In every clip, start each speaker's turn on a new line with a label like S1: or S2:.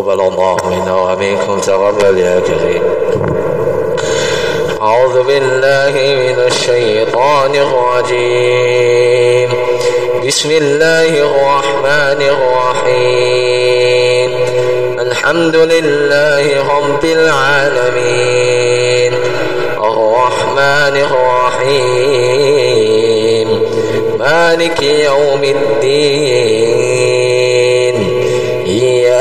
S1: تقبل الله منا ومنكم تقبل يا كريم أعوذ بالله من الشيطان الرجيم. بسم الله الرحمن الرحيم. الحمد لله رب العالمين. الرحمن الرحيم. مالك يوم الدين.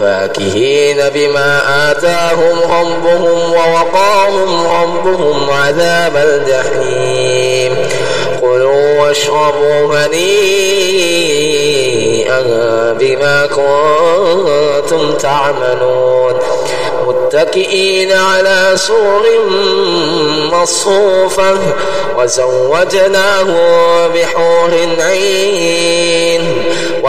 S1: فاكهين بما آتاهم ربهم ووقاهم ربهم عذاب الجحيم. كلوا واشربوا هنيئا بما كنتم تعملون. متكئين على سور مصفوفة وزوجناه بحور عين.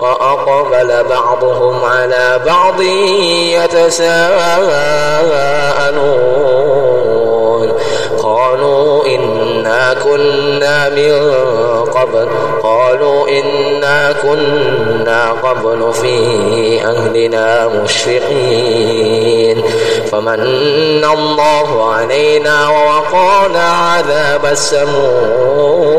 S1: وأقبل بعضهم على بعض يتساءلون. قالوا إنا كنا من قبل قالوا إنا كنا قبل في أهلنا مشفقين. فمن الله علينا ووقانا عذاب السموم.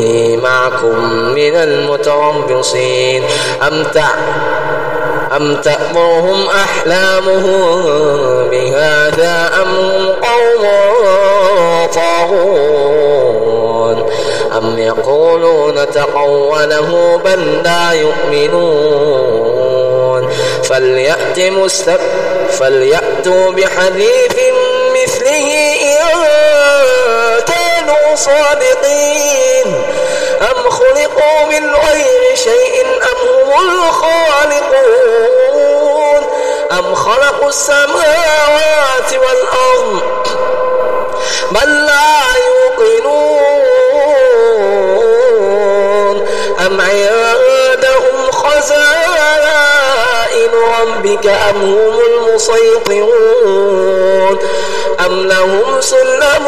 S1: معكم من المتربصين أم أم تأمرهم أحلامهم بهذا أم هم قوم طاغون؟ يقولون تقوله بل لا يؤمنون؟ فليأت مستب فليأتوا بحديث مثله إن كانوا صادقين. أم من غير شيء أم هم الخالقون أم خلقوا السماوات والأرض بل لا يوقنون أم عندهم خزائن ربك أم هم المسيطرون أم لهم سلم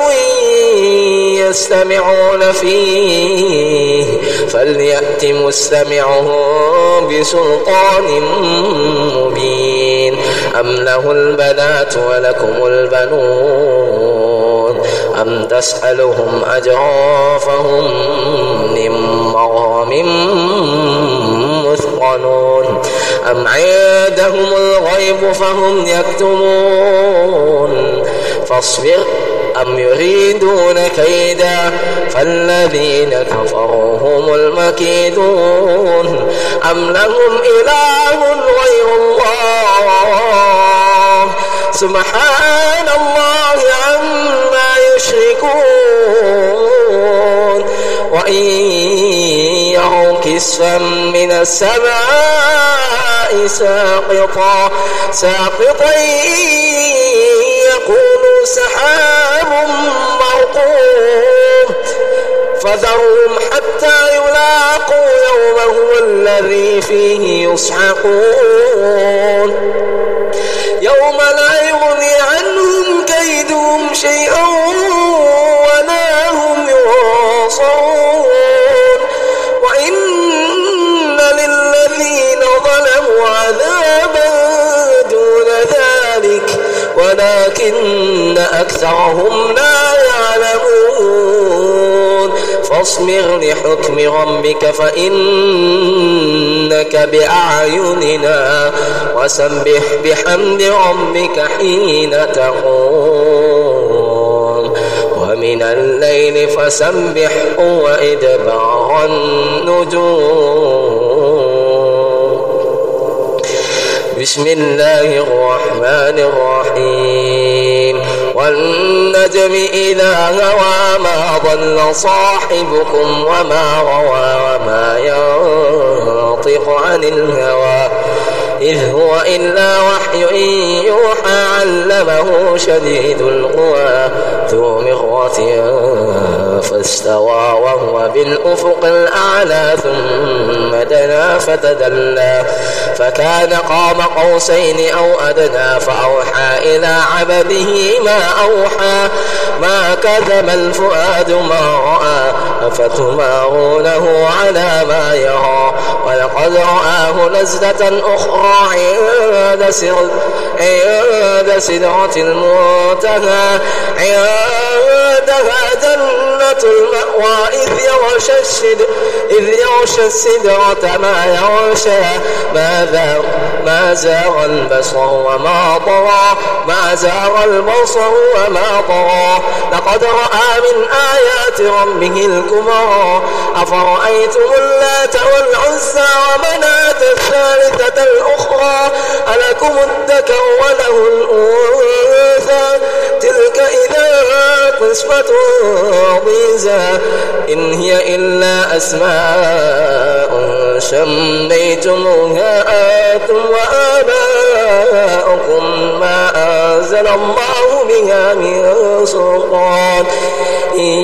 S1: يستمعون فيه فليأت مستمعه بسلطان مبين أم له البنات ولكم البنون أم تسألهم أجرا فهم من مغرم مثقلون أم عندهم الغيب فهم يكتمون فاصبر أم يريدون كيدا؟ فالذين كفروا هم المكيدون. أم لهم إله غير الله؟ سبحان الله عما يشركون. وإن يروا كسفا من السماء ساقطا ساقطا يقولوا سحاب مرقوم فذرهم حتى يلاقوا يومهم الذي فيه يصحقون يوم لا يغني عنهم كيدهم شيئا فاصبر لحكم ربك فإنك بأعيننا وسبح بحمد ربك حين تقوم. ومن الليل فسبح وإدبار النجوم. بسم الله الرحمن الرحيم. والنجم إذا هوى ما ضل صاحبكم وما غوى وما ينطق عن الهوى إذ هو إلا وحي يوحى علمه شديد القوى ذو مرة فاستوى وهو بالأفق الأعلى ثم دنا فتدلى فكان قام قوسين أو أدنى فأوحى إلى عبده ما أوحى ما كذب الفؤاد ما رأى أفتمارونه على ما يرى؟ ولقد رآه نزلة أخرى عند سر عند سدرة المنتهى عندها جنة المأوى يغشى السدر إذ يغشى السدرة ما يغشى. ما زاغ ما زاغ البصر وما طغى. ما زاغ البصر وما طغى. لقد رأى من آيات ربه الكبرى. أفرأيتم اللات والعزى ومناة الثالثة الأخرى؟ ألكم الذكر وله الأنثى؟ إذا قسمة ضيزى إن هي إلا أسماء سميتموها أنتم وآباؤكم ما أنزل الله بها من سلطان إن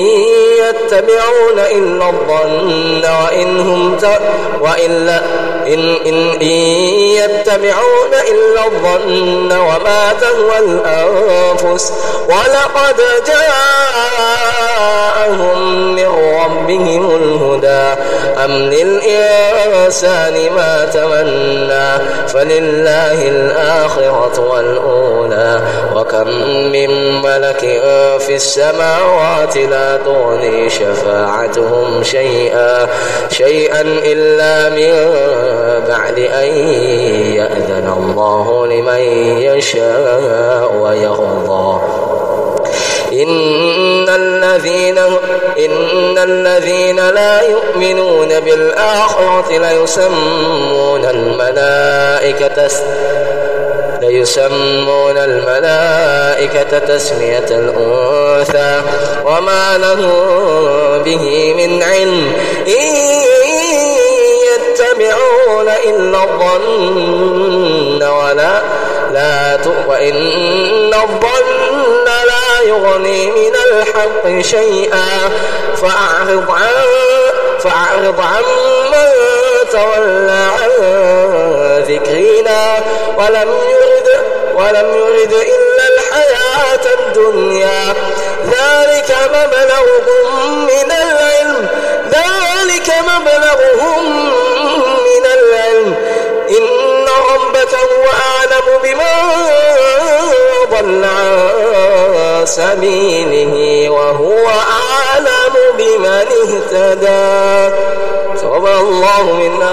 S1: يتبعون إلا الظن وإن هم. وإلا إن, إن, يتبعون إلا الظن وما تهوى الأنفس ولقد جاءهم من ربهم الهدى أم للإنسان ما تمنى فلله الآخرة والأولى وكم من ملك في السماوات لا تغني شفاعتهم شيئا شيئا إلا من بعد أن يأذن الله لمن يشاء ويرضى. إن الذين إن الذين لا يؤمنون بالآخرة ليسمون الملائكة ليسمون الملائكة تسمية الأنثى. وما له به من علم. إن إلا الظن ولا لا وإن الظن لا يغني من الحق شيئا فأعرض عن فأعرض عن من تولى عن ذكرنا ولم يرد ولم يرد إلا الحياة الدنيا. ذلك مبلغهم من العلم. ذلك مبلغهم لمن ضل عن سبيله وهو أعلم بمن اهتدى. تاب الله منا